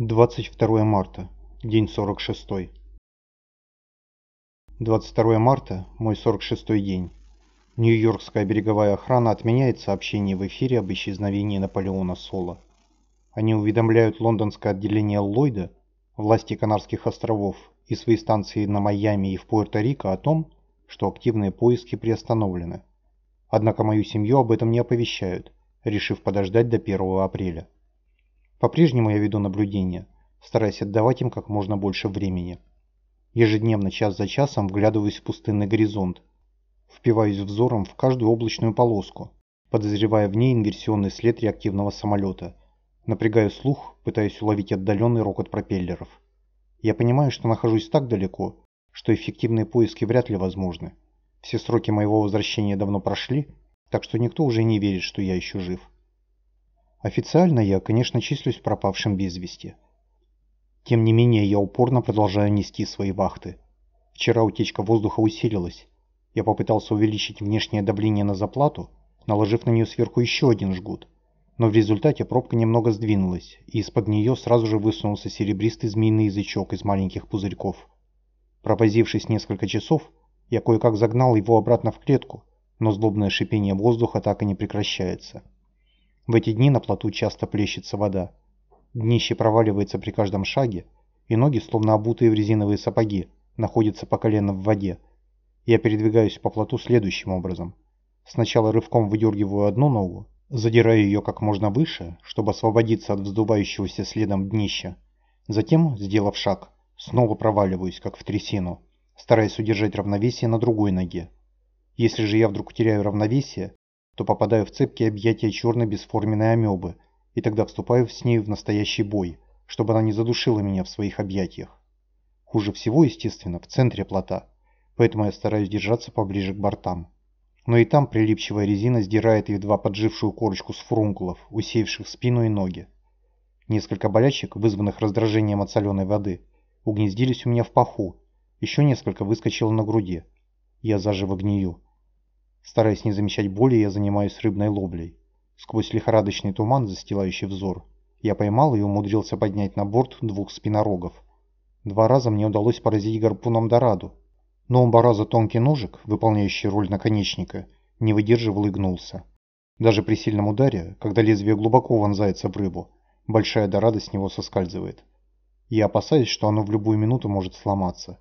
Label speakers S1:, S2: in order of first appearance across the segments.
S1: 22 марта, день 46. 22 марта – мой 46-й день. Нью-Йоркская береговая охрана отменяет сообщение в эфире об исчезновении Наполеона Соло. Они уведомляют лондонское отделение Ллойда, власти Канарских островов и свои станции на Майами и в Пуэрто-Рико о том, что активные поиски приостановлены. Однако мою семью об этом не оповещают, решив подождать до 1 апреля. По-прежнему я веду наблюдение, стараясь отдавать им как можно больше времени. Ежедневно, час за часом, вглядываюсь в пустынный горизонт. Впиваюсь взором в каждую облачную полоску, подозревая в ней инверсионный след реактивного самолета. Напрягаю слух, пытаясь уловить отдаленный рокот пропеллеров. Я понимаю, что нахожусь так далеко, что эффективные поиски вряд ли возможны. Все сроки моего возвращения давно прошли, так что никто уже не верит, что я еще жив. Официально я, конечно, числюсь пропавшим без вести. Тем не менее, я упорно продолжаю нести свои вахты. Вчера утечка воздуха усилилась. Я попытался увеличить внешнее давление на заплату, наложив на нее сверху еще один жгут. Но в результате пробка немного сдвинулась, и из-под нее сразу же высунулся серебристый змеиный язычок из маленьких пузырьков. Провозившись несколько часов, я кое-как загнал его обратно в клетку, но злобное шипение воздуха так и не прекращается. В эти дни на плоту часто плещется вода. Днище проваливается при каждом шаге, и ноги, словно обутые в резиновые сапоги, находятся по колено в воде. Я передвигаюсь по плоту следующим образом. Сначала рывком выдергиваю одну ногу, задираю ее как можно выше, чтобы освободиться от вздувающегося следом днища. Затем, сделав шаг, снова проваливаюсь, как в трясину, стараясь удержать равновесие на другой ноге. Если же я вдруг теряю равновесие, то попадаю в цепкие объятия черной бесформенной амебы, и тогда вступаю с ней в настоящий бой, чтобы она не задушила меня в своих объятиях. Хуже всего, естественно, в центре плота, поэтому я стараюсь держаться поближе к бортам. Но и там прилипчивая резина сдирает едва поджившую корочку с фурункулов, усеявших спину и ноги. Несколько болячек, вызванных раздражением от соленой воды, угнездились у меня в паху, еще несколько выскочило на груди. Я заживо гнию. Стараясь не замечать боли, я занимаюсь рыбной ловлей. Сквозь лихорадочный туман, застилающий взор, я поймал и умудрился поднять на борт двух спинорогов. Два раза мне удалось поразить гарпуном дораду, но оба раза тонкий ножик, выполняющий роль наконечника, не выдерживал и гнулся. Даже при сильном ударе, когда лезвие глубоко вонзается в рыбу, большая дорада с него соскальзывает. Я опасаюсь, что оно в любую минуту может сломаться.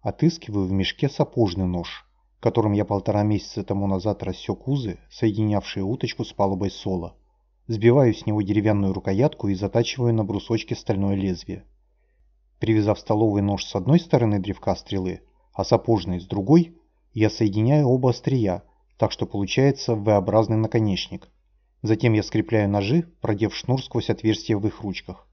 S1: Отыскиваю в мешке сапожный нож которым я полтора месяца тому назад рассек узы, соединявшие уточку с палубой соло. Сбиваю с него деревянную рукоятку и затачиваю на брусочке стальное лезвие. Привязав столовый нож с одной стороны древка стрелы, а сапожный с другой, я соединяю оба острия, так что получается V-образный наконечник. Затем я скрепляю ножи, продев шнур сквозь отверстия в их ручках.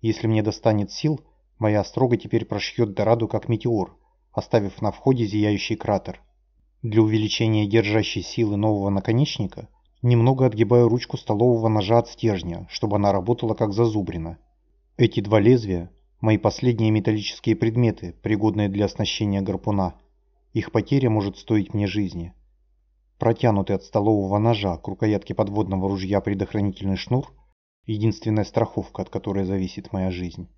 S1: Если мне достанет сил, моя острога теперь прошьет дораду как метеор, оставив на входе зияющий кратер. Для увеличения держащей силы нового наконечника немного отгибаю ручку столового ножа от стержня, чтобы она работала как зазубрина. Эти два лезвия – мои последние металлические предметы, пригодные для оснащения гарпуна. Их потеря может стоить мне жизни. Протянутый от столового ножа к рукоятке подводного ружья предохранительный шнур – единственная страховка, от которой зависит моя жизнь.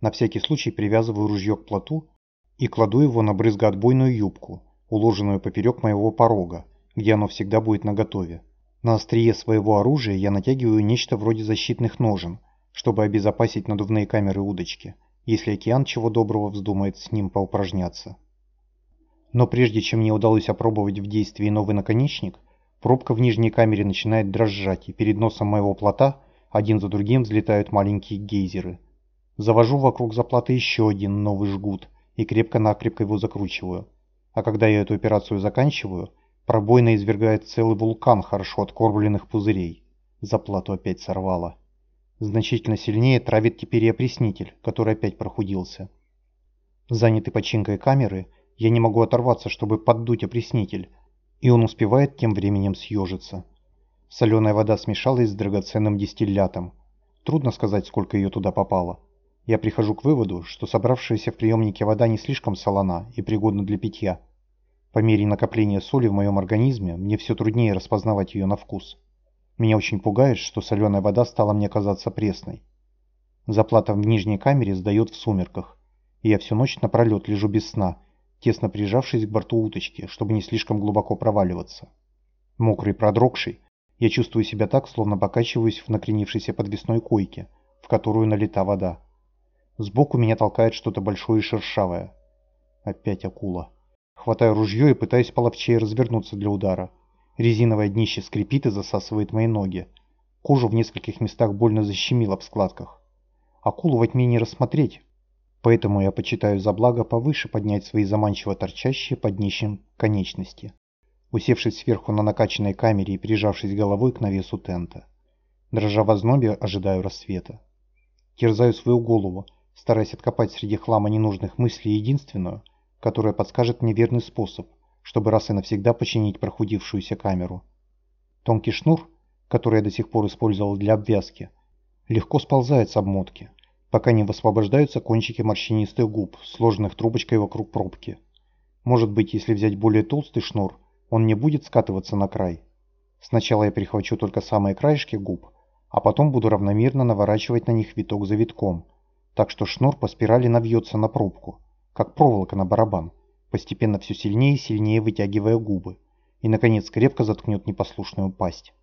S1: На всякий случай привязываю ружье к плоту и кладу его на брызгоотбойную юбку, уложенную поперек моего порога, где оно всегда будет наготове. На острие своего оружия я натягиваю нечто вроде защитных ножен, чтобы обезопасить надувные камеры удочки, если океан чего доброго вздумает с ним поупражняться. Но прежде чем мне удалось опробовать в действии новый наконечник, пробка в нижней камере начинает дрожать, и перед носом моего плота один за другим взлетают маленькие гейзеры. Завожу вокруг заплата еще один новый жгут и крепко-накрепко его закручиваю. А когда я эту операцию заканчиваю, пробойно извергает целый вулкан хорошо откормленных пузырей. Заплату опять сорвало. Значительно сильнее травит теперь и опреснитель, который опять прохудился. Занятый починкой камеры, я не могу оторваться, чтобы поддуть опреснитель, и он успевает тем временем съежиться. Соленая вода смешалась с драгоценным дистиллятом. Трудно сказать, сколько ее туда попало. Я прихожу к выводу, что собравшаяся в приемнике вода не слишком солона и пригодна для питья. По мере накопления соли в моем организме мне все труднее распознавать ее на вкус. Меня очень пугает, что соленая вода стала мне казаться пресной. Заплата в нижней камере сдает в сумерках, и я всю ночь напролет лежу без сна, тесно прижавшись к борту уточки, чтобы не слишком глубоко проваливаться. Мокрый, продрогший, я чувствую себя так, словно покачиваюсь в накренившейся подвесной койке, в которую налита вода. Сбоку меня толкает что-то большое и шершавое. Опять акула. Хватаю ружье и пытаюсь половчее развернуться для удара. Резиновое днище скрипит и засасывает мои ноги. Кожу в нескольких местах больно защемило в складках. Акулу во тьме не рассмотреть, поэтому я почитаю за благо повыше поднять свои заманчиво торчащие под днищем конечности усевшись сверху на накачанной камере и прижавшись головой к навесу тента. Дрожа в ознобе, ожидаю рассвета. Терзаю свою голову, стараясь откопать среди хлама ненужных мыслей единственную, которая подскажет мне верный способ, чтобы раз и навсегда починить прохудившуюся камеру. Тонкий шнур, который я до сих пор использовал для обвязки, легко сползает с обмотки, пока не высвобождаются кончики морщинистых губ, сложенных трубочкой вокруг пробки. Может быть, если взять более толстый шнур, он не будет скатываться на край. Сначала я перехвачу только самые краешки губ, а потом буду равномерно наворачивать на них виток за витком, так что шнур по спирали навьется на пробку, как проволока на барабан, постепенно все сильнее и сильнее вытягивая губы, и, наконец, крепко заткнет непослушную пасть.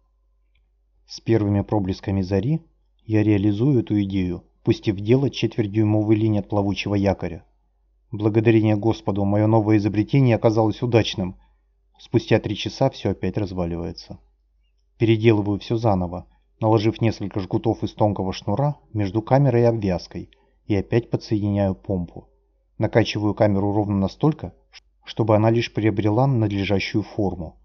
S1: С первыми проблесками зари я реализую эту идею, пустив в дело четвертьдюймовый линь от плавучего якоря. Благодарение Господу, мое новое изобретение оказалось удачным, Спустя три часа все опять разваливается. Переделываю все заново, наложив несколько жгутов из тонкого шнура между камерой и обвязкой, и опять подсоединяю помпу. Накачиваю камеру ровно настолько, чтобы она лишь приобрела надлежащую форму.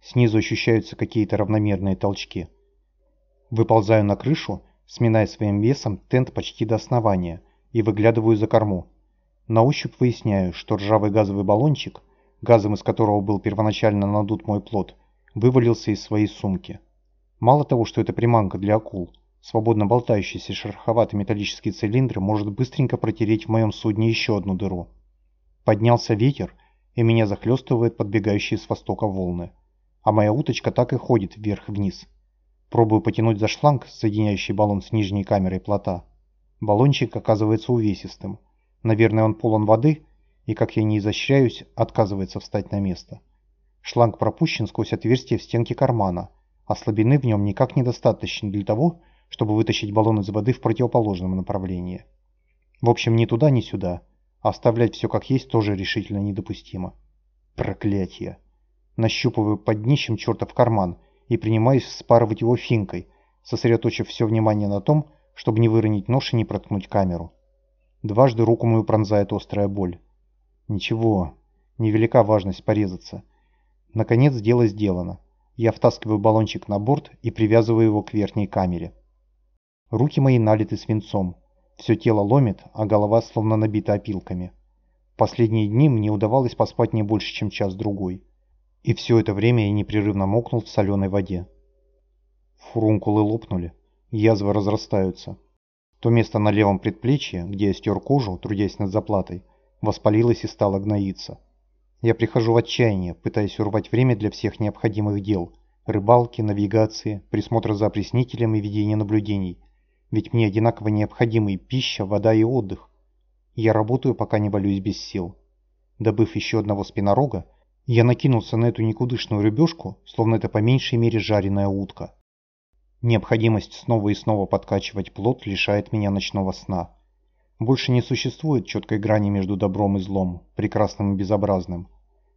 S1: Снизу ощущаются какие-то равномерные толчки. Выползаю на крышу, сминая своим весом тент почти до основания, и выглядываю за корму. На ощупь выясняю, что ржавый газовый баллончик газом из которого был первоначально надут мой плод, вывалился из своей сумки. Мало того, что это приманка для акул, свободно болтающийся шероховатый металлический цилиндр может быстренько протереть в моем судне еще одну дыру. Поднялся ветер, и меня захлестывает подбегающие с востока волны. А моя уточка так и ходит вверх-вниз. Пробую потянуть за шланг, соединяющий баллон с нижней камерой плота. Баллончик оказывается увесистым. Наверное, он полон воды, и, как я не изощряюсь, отказывается встать на место. Шланг пропущен сквозь отверстие в стенке кармана, а слабины в нем никак недостаточно для того, чтобы вытащить баллон из воды в противоположном направлении. В общем, ни туда, ни сюда. А оставлять все как есть тоже решительно недопустимо. Проклятие. Нащупываю под днищем чертов карман и принимаюсь вспарывать его финкой, сосредоточив все внимание на том, чтобы не выронить нож и не проткнуть камеру. Дважды руку мою пронзает острая боль. Ничего, невелика важность порезаться. Наконец дело сделано. Я втаскиваю баллончик на борт и привязываю его к верхней камере. Руки мои налиты свинцом. Все тело ломит, а голова словно набита опилками. Последние дни мне удавалось поспать не больше, чем час-другой. И все это время я непрерывно мокнул в соленой воде. Фурункулы лопнули, язвы разрастаются. То место на левом предплечье, где я стер кожу, трудясь над заплатой, воспалилась и стала гноиться. Я прихожу в отчаяние, пытаясь урвать время для всех необходимых дел – рыбалки, навигации, присмотра за опреснителем и ведения наблюдений. Ведь мне одинаково необходимы пища, вода и отдых. Я работаю, пока не валюсь без сил. Добыв еще одного спинорога, я накинулся на эту никудышную рыбешку, словно это по меньшей мере жареная утка. Необходимость снова и снова подкачивать плод лишает меня ночного сна. Больше не существует четкой грани между добром и злом, прекрасным и безобразным.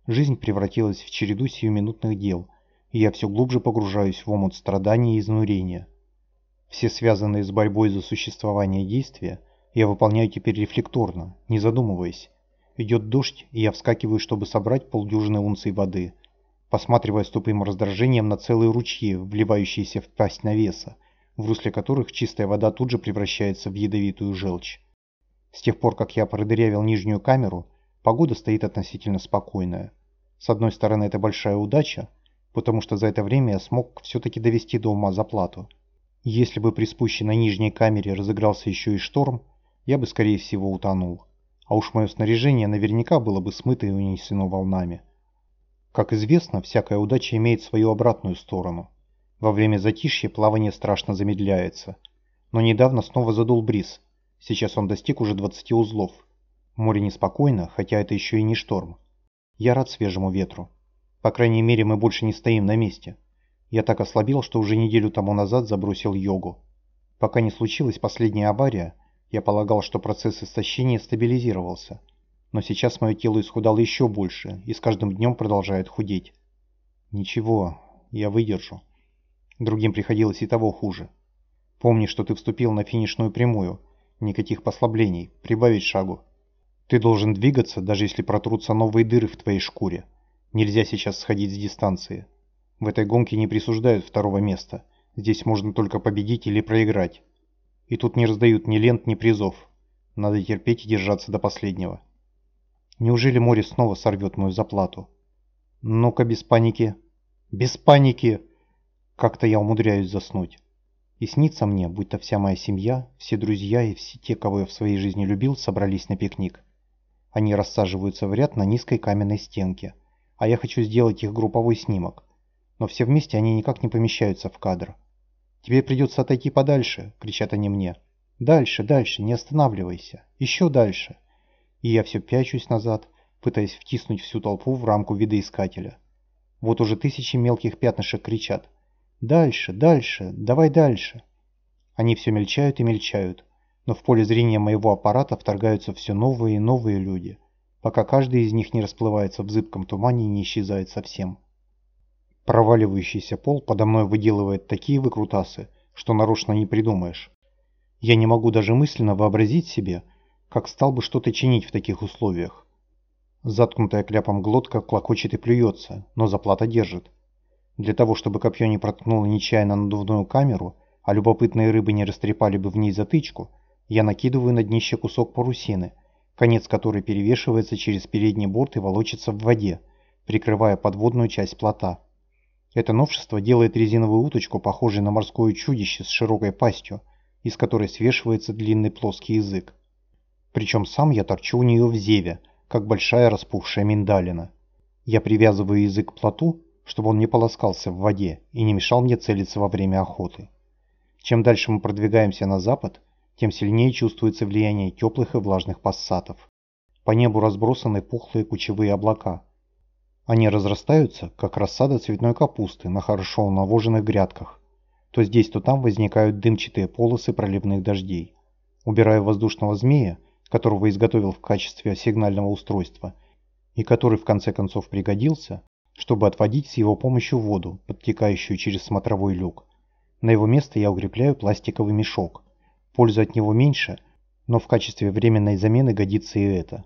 S1: Жизнь превратилась в череду сиюминутных дел, и я все глубже погружаюсь в омут страданий и изнурения. Все связанные с борьбой за существование действия я выполняю теперь рефлекторно, не задумываясь. Идет дождь, и я вскакиваю, чтобы собрать полдюжины унций воды, посматривая с тупым раздражением на целые ручьи, вливающиеся в пасть навеса, в русле которых чистая вода тут же превращается в ядовитую желчь. С тех пор, как я продырявил нижнюю камеру, погода стоит относительно спокойная. С одной стороны, это большая удача, потому что за это время я смог все-таки довести до ума заплату. Если бы при спущенной нижней камере разыгрался еще и шторм, я бы, скорее всего, утонул. А уж мое снаряжение наверняка было бы смыто и унесено волнами. Как известно, всякая удача имеет свою обратную сторону. Во время затишья плавание страшно замедляется. Но недавно снова задул бриз – Сейчас он достиг уже 20 узлов. Море неспокойно, хотя это еще и не шторм. Я рад свежему ветру. По крайней мере, мы больше не стоим на месте. Я так ослабел, что уже неделю тому назад забросил йогу. Пока не случилась последняя авария, я полагал, что процесс истощения стабилизировался. Но сейчас мое тело исхудало еще больше и с каждым днем продолжает худеть. Ничего, я выдержу. Другим приходилось и того хуже. Помни, что ты вступил на финишную прямую. Никаких послаблений. Прибавить шагу. Ты должен двигаться, даже если протрутся новые дыры в твоей шкуре. Нельзя сейчас сходить с дистанции. В этой гонке не присуждают второго места. Здесь можно только победить или проиграть. И тут не раздают ни лент, ни призов. Надо терпеть и держаться до последнего. Неужели море снова сорвет мою заплату? Ну-ка, без паники. Без паники! Как-то я умудряюсь заснуть. И снится мне, будто вся моя семья, все друзья и все те, кого я в своей жизни любил, собрались на пикник. Они рассаживаются в ряд на низкой каменной стенке, а я хочу сделать их групповой снимок. Но все вместе они никак не помещаются в кадр. «Тебе придется отойти подальше», — кричат они мне. «Дальше, дальше, не останавливайся. Еще дальше». И я все пячусь назад, пытаясь втиснуть всю толпу в рамку видоискателя. Вот уже тысячи мелких пятнышек кричат. «Дальше, дальше, давай дальше». Они все мельчают и мельчают, но в поле зрения моего аппарата вторгаются все новые и новые люди, пока каждый из них не расплывается в зыбком тумане и не исчезает совсем. Проваливающийся пол подо мной выделывает такие выкрутасы, что нарочно не придумаешь. Я не могу даже мысленно вообразить себе, как стал бы что-то чинить в таких условиях. Заткнутая кляпом глотка клокочет и плюется, но заплата держит. Для того, чтобы копье не проткнуло нечаянно надувную камеру, а любопытные рыбы не растрепали бы в ней затычку, я накидываю на днище кусок парусины, конец которой перевешивается через передний борт и волочится в воде, прикрывая подводную часть плота. Это новшество делает резиновую уточку похожей на морское чудище с широкой пастью, из которой свешивается длинный плоский язык. Причем сам я торчу у нее в зеве, как большая распухшая миндалина. Я привязываю язык к плоту, чтобы он не полоскался в воде и не мешал мне целиться во время охоты. Чем дальше мы продвигаемся на запад, тем сильнее чувствуется влияние теплых и влажных пассатов. По небу разбросаны пухлые кучевые облака. Они разрастаются, как рассада цветной капусты на хорошо навоженных грядках. То здесь, то там возникают дымчатые полосы проливных дождей. Убирая воздушного змея, которого изготовил в качестве сигнального устройства, и который в конце концов пригодился, чтобы отводить с его помощью воду, подтекающую через смотровой люк. На его место я укрепляю пластиковый мешок, Пользы от него меньше, но в качестве временной замены годится и это.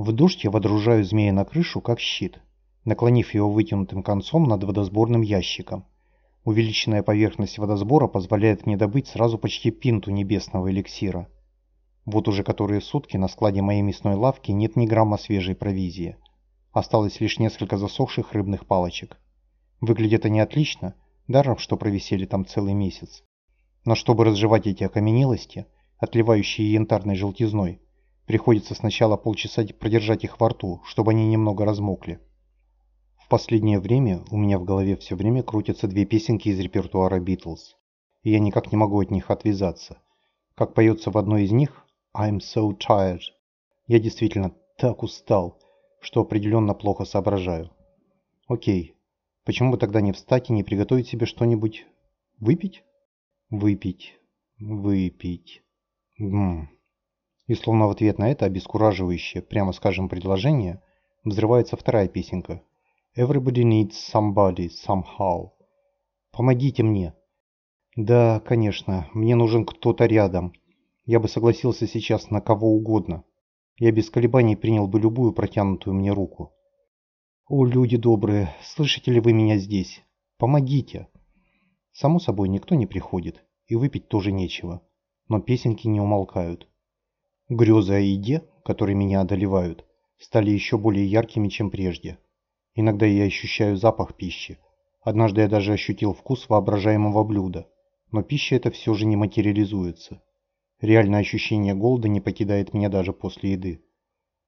S1: В дождь я водружаю змея на крышу, как щит, наклонив его вытянутым концом над водосборным ящиком. Увеличенная поверхность водосбора позволяет мне добыть сразу почти пинту небесного эликсира. Вот уже которые сутки на складе моей мясной лавки нет ни грамма свежей провизии. Осталось лишь несколько засохших рыбных палочек. Выглядит они отлично, даром что провисели там целый месяц. Но чтобы разжевать эти окаменелости, отливающие янтарной желтизной, приходится сначала полчаса продержать их во рту, чтобы они немного размокли. В последнее время у меня в голове все время крутятся две песенки из репертуара Битлз, и я никак не могу от них отвязаться. Как поется в одной из них «I'm so tired». Я действительно так устал, что определенно плохо соображаю. Окей, почему бы тогда не встать и не приготовить себе что-нибудь выпить? Выпить, выпить. Гм. И словно в ответ на это обескураживающее, прямо скажем, предложение, взрывается вторая песенка. Everybody needs somebody, somehow. Помогите мне. Да, конечно, мне нужен кто-то рядом. Я бы согласился сейчас на кого угодно. Я без колебаний принял бы любую протянутую мне руку. О, люди добрые, слышите ли вы меня здесь? Помогите. Само собой, никто не приходит, и выпить тоже нечего, но песенки не умолкают. Грезы о еде, которые меня одолевают, стали еще более яркими, чем прежде. Иногда я ощущаю запах пищи. Однажды я даже ощутил вкус воображаемого блюда, но пища эта все же не материализуется. Реальное ощущение голода не покидает меня даже после еды.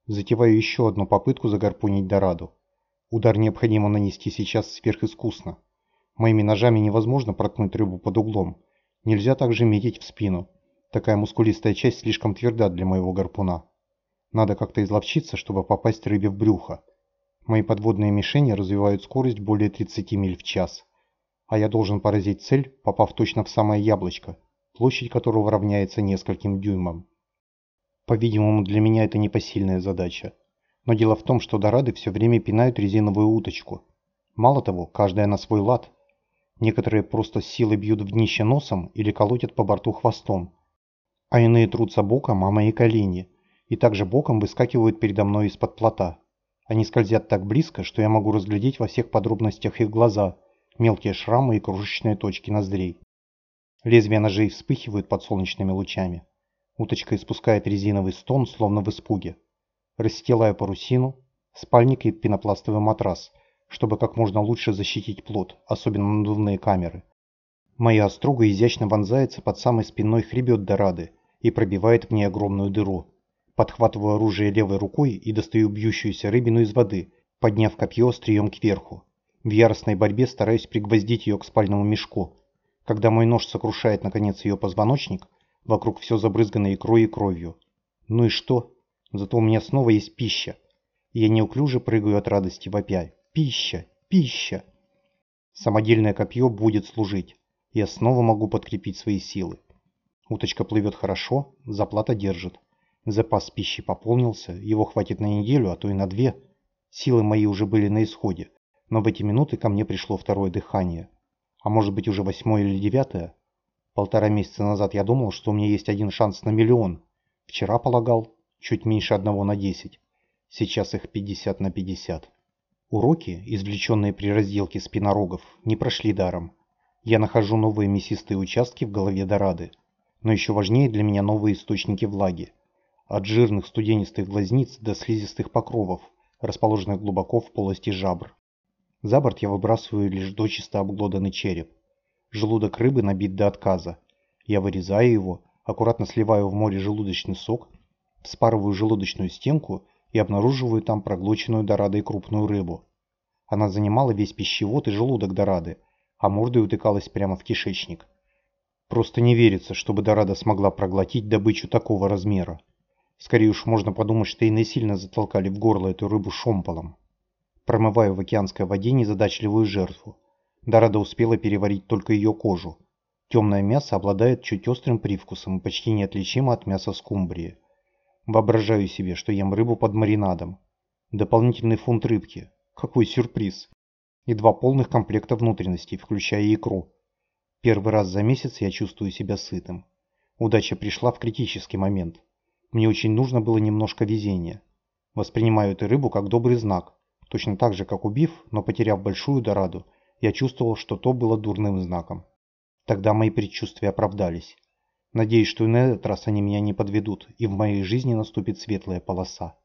S1: Затеваю еще одну попытку загарпунить Дораду. Удар необходимо нанести сейчас сверхискусно. Моими ножами невозможно проткнуть рыбу под углом. Нельзя также метить в спину. Такая мускулистая часть слишком тверда для моего гарпуна. Надо как-то изловчиться, чтобы попасть рыбе в брюхо. Мои подводные мишени развивают скорость более 30 миль в час. А я должен поразить цель, попав точно в самое яблочко, площадь которого равняется нескольким дюймам. По-видимому, для меня это непосильная задача. Но дело в том, что дорады все время пинают резиновую уточку. Мало того, каждая на свой лад. Некоторые просто с силой бьют в днище носом или колотят по борту хвостом, а иные трутся боком о мои колени и также боком выскакивают передо мной из-под плота. Они скользят так близко, что я могу разглядеть во всех подробностях их глаза, мелкие шрамы и крошечные точки ноздрей. Лезвия ножей вспыхивают под солнечными лучами. Уточка испускает резиновый стон, словно в испуге. Расстилаю парусину, спальник и пенопластовый матрас, чтобы как можно лучше защитить плот, особенно надувные камеры. Моя оструга изящно вонзается под самой спиной хребет Дорады, и пробивает в ней огромную дыру. Подхватываю оружие левой рукой и достаю бьющуюся рыбину из воды, подняв копье острием кверху. В яростной борьбе стараюсь пригвоздить ее к спальному мешку. Когда мой нож сокрушает наконец ее позвоночник, вокруг все забрызгано икрой и кровью. Ну и что? Зато у меня снова есть пища. Я неуклюже прыгаю от радости вопя. Пища! Пища! Самодельное копье будет служить. Я снова могу подкрепить свои силы. Уточка плывет хорошо, заплата держит. Запас пищи пополнился, его хватит на неделю, а то и на две. Силы мои уже были на исходе, но в эти минуты ко мне пришло второе дыхание. А может быть уже восьмое или девятое? Полтора месяца назад я думал, что у меня есть один шанс на миллион. Вчера полагал, чуть меньше одного на десять. Сейчас их 50 на 50. Уроки, извлеченные при разделке спинорогов, не прошли даром. Я нахожу новые мясистые участки в голове Дорады. Но еще важнее для меня новые источники влаги. От жирных студенистых глазниц до слизистых покровов, расположенных глубоко в полости жабр. За борт я выбрасываю лишь дочисто обглоданный череп. Желудок рыбы набит до отказа. Я вырезаю его, аккуратно сливаю в море желудочный сок, вспарываю желудочную стенку и обнаруживаю там проглоченную дорадой крупную рыбу. Она занимала весь пищевод и желудок дорады, а мордой утыкалась прямо в кишечник. Просто не верится, чтобы Дорада смогла проглотить добычу такого размера. Скорее уж можно подумать, что и насильно затолкали в горло эту рыбу шомполом. Промываю в океанской воде незадачливую жертву. Дорада успела переварить только ее кожу. Темное мясо обладает чуть острым привкусом и почти неотличимо от мяса скумбрии. Воображаю себе, что ем рыбу под маринадом. Дополнительный фунт рыбки. Какой сюрприз. И два полных комплекта внутренностей, включая икру. Первый раз за месяц я чувствую себя сытым. Удача пришла в критический момент. Мне очень нужно было немножко везения. Воспринимаю эту рыбу как добрый знак. Точно так же, как убив, но потеряв большую дораду, я чувствовал, что то было дурным знаком. Тогда мои предчувствия оправдались. Надеюсь, что и на этот раз они меня не подведут, и в моей жизни наступит светлая полоса.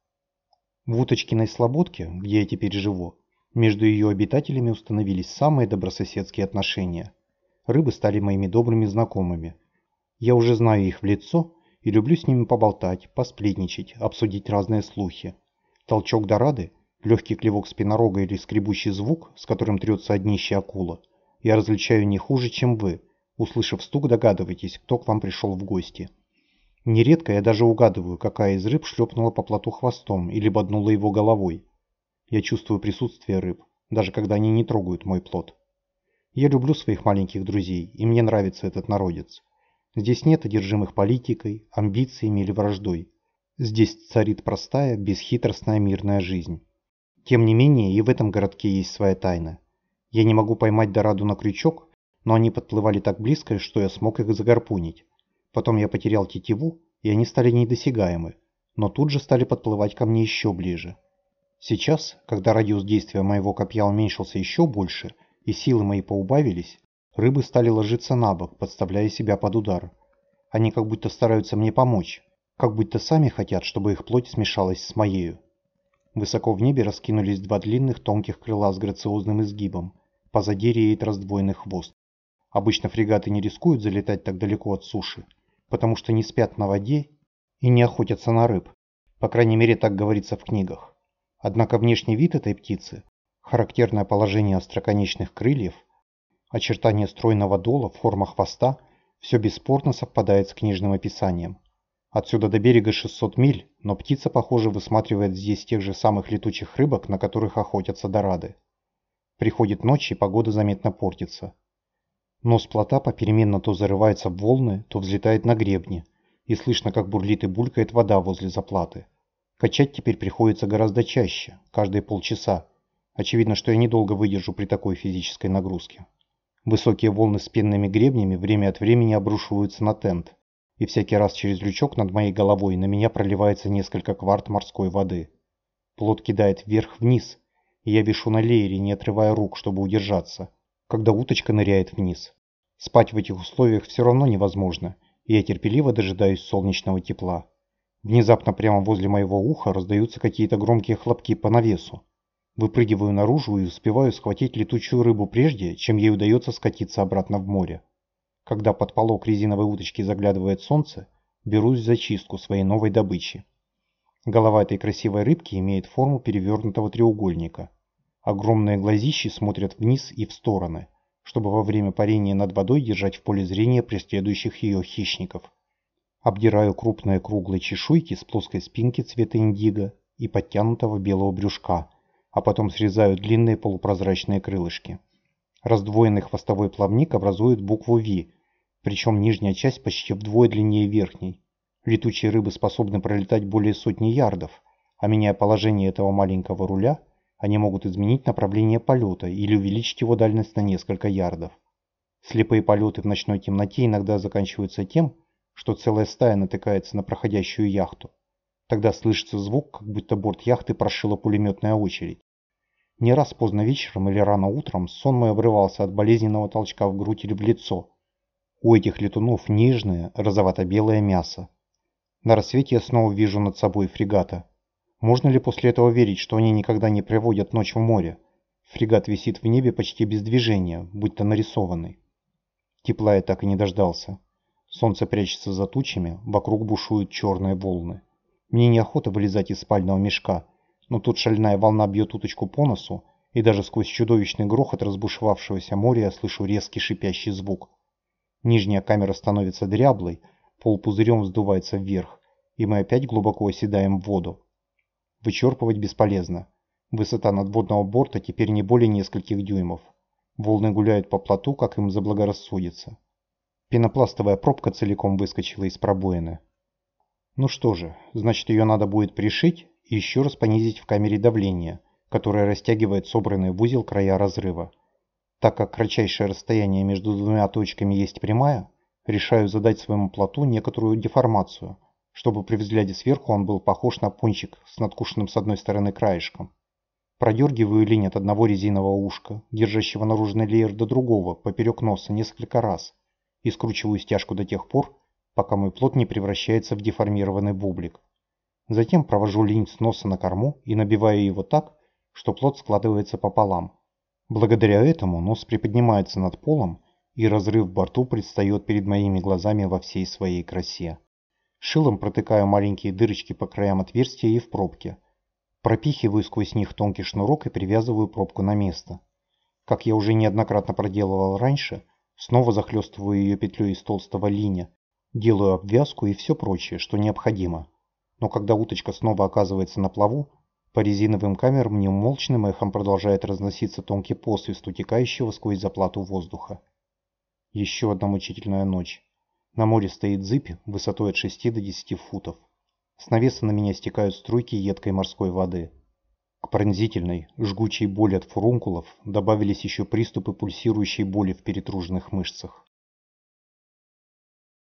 S1: В Уточкиной Слободке, где я теперь живу, между ее обитателями установились самые добрососедские отношения. Рыбы стали моими добрыми знакомыми. Я уже знаю их в лицо и люблю с ними поболтать, посплетничать, обсудить разные слухи. Толчок дорады, легкий клевок спинорога или скребущий звук, с которым трется однище акула, я различаю не хуже, чем вы. Услышав стук, догадываетесь, кто к вам пришел в гости. Нередко я даже угадываю, какая из рыб шлепнула по плоту хвостом или боднула его головой. Я чувствую присутствие рыб, даже когда они не трогают мой плод. Я люблю своих маленьких друзей, и мне нравится этот народец. Здесь нет одержимых политикой, амбициями или враждой. Здесь царит простая, бесхитростная мирная жизнь. Тем не менее, и в этом городке есть своя тайна. Я не могу поймать Дораду на крючок, но они подплывали так близко, что я смог их загарпунить. Потом я потерял тетиву, и они стали недосягаемы, но тут же стали подплывать ко мне еще ближе. Сейчас, когда радиус действия моего копья уменьшился еще больше – и силы мои поубавились, рыбы стали ложиться на бок, подставляя себя под удар. Они как будто стараются мне помочь, как будто сами хотят, чтобы их плоть смешалась с моею. Высоко в небе раскинулись два длинных тонких крыла с грациозным изгибом, позади реет раздвоенный хвост. Обычно фрегаты не рискуют залетать так далеко от суши, потому что не спят на воде и не охотятся на рыб, по крайней мере так говорится в книгах. Однако внешний вид этой птицы Характерное положение остроконечных крыльев, очертания стройного дола, форма хвоста все бесспорно совпадает с книжным описанием. Отсюда до берега 600 миль, но птица, похоже, высматривает здесь тех же самых летучих рыбок, на которых охотятся дорады. Приходит ночь, и погода заметно портится. Нос плота попеременно то зарывается в волны, то взлетает на гребни, и слышно, как бурлит и булькает вода возле заплаты. Качать теперь приходится гораздо чаще, каждые полчаса. Очевидно, что я недолго выдержу при такой физической нагрузке. Высокие волны с пенными гребнями время от времени обрушиваются на тент, и всякий раз через лючок над моей головой на меня проливается несколько кварт морской воды. Плот кидает вверх-вниз, и я вишу на леере, не отрывая рук, чтобы удержаться, когда уточка ныряет вниз. Спать в этих условиях все равно невозможно, и я терпеливо дожидаюсь солнечного тепла. Внезапно прямо возле моего уха раздаются какие-то громкие хлопки по навесу. Выпрыгиваю наружу и успеваю схватить летучую рыбу прежде, чем ей удается скатиться обратно в море. Когда под полок резиновой уточки заглядывает солнце, берусь за чистку своей новой добычи. Голова этой красивой рыбки имеет форму перевернутого треугольника. Огромные глазищи смотрят вниз и в стороны, чтобы во время парения над водой держать в поле зрения преследующих ее хищников. Обдираю крупные круглые чешуйки с плоской спинки цвета индиго и подтянутого белого брюшка – а потом срезают длинные полупрозрачные крылышки. Раздвоенный хвостовой плавник образует букву V, причем нижняя часть почти вдвое длиннее верхней. Летучие рыбы способны пролетать более сотни ярдов, а меняя положение этого маленького руля, они могут изменить направление полета или увеличить его дальность на несколько ярдов. Слепые полеты в ночной темноте иногда заканчиваются тем, что целая стая натыкается на проходящую яхту. Тогда слышится звук, как будто борт яхты прошила пулеметная очередь. Не раз поздно вечером или рано утром сон мой обрывался от болезненного толчка в грудь или в лицо. У этих летунов нежное, розовато-белое мясо. На рассвете я снова вижу над собой фрегата. Можно ли после этого верить, что они никогда не проводят ночь в море? Фрегат висит в небе почти без движения, будто нарисованный. Тепла я так и не дождался. Солнце прячется за тучами, вокруг бушуют черные волны. Мне неохота вылезать из спального мешка, но тут шальная волна бьет уточку по носу, и даже сквозь чудовищный грохот разбушевавшегося моря я слышу резкий шипящий звук. Нижняя камера становится дряблой, пол пузырем вздувается вверх, и мы опять глубоко оседаем в воду. Вычерпывать бесполезно. Высота надводного борта теперь не более нескольких дюймов. Волны гуляют по плоту, как им заблагорассудится. Пенопластовая пробка целиком выскочила из пробоины. Ну что же, значит ее надо будет пришить еще раз понизить в камере давление, которое растягивает собранные в узел края разрыва. Так как кратчайшее расстояние между двумя точками есть прямая, решаю задать своему плоту некоторую деформацию, чтобы при взгляде сверху он был похож на пончик с надкушенным с одной стороны краешком. Продергиваю линь от одного резинового ушка, держащего наружный леер до другого, поперек носа несколько раз, и скручиваю стяжку до тех пор, пока мой плот не превращается в деформированный бублик. Затем провожу линь с носа на корму и набиваю его так, что плод складывается пополам. Благодаря этому нос приподнимается над полом, и разрыв в борту предстает перед моими глазами во всей своей красе. Шилом протыкаю маленькие дырочки по краям отверстия и в пробке. Пропихиваю сквозь них тонкий шнурок и привязываю пробку на место. Как я уже неоднократно проделывал раньше, снова захлестываю ее петлей из толстого линя, делаю обвязку и все прочее, что необходимо но когда уточка снова оказывается на плаву, по резиновым камерам неумолчным эхом продолжает разноситься тонкий посвист утекающего сквозь заплату воздуха. Еще одна мучительная ночь. На море стоит зыбь высотой от 6 до 10 футов. С навеса на меня стекают струйки едкой морской воды. К пронзительной, жгучей боли от фурункулов добавились еще приступы пульсирующей боли в перетруженных мышцах.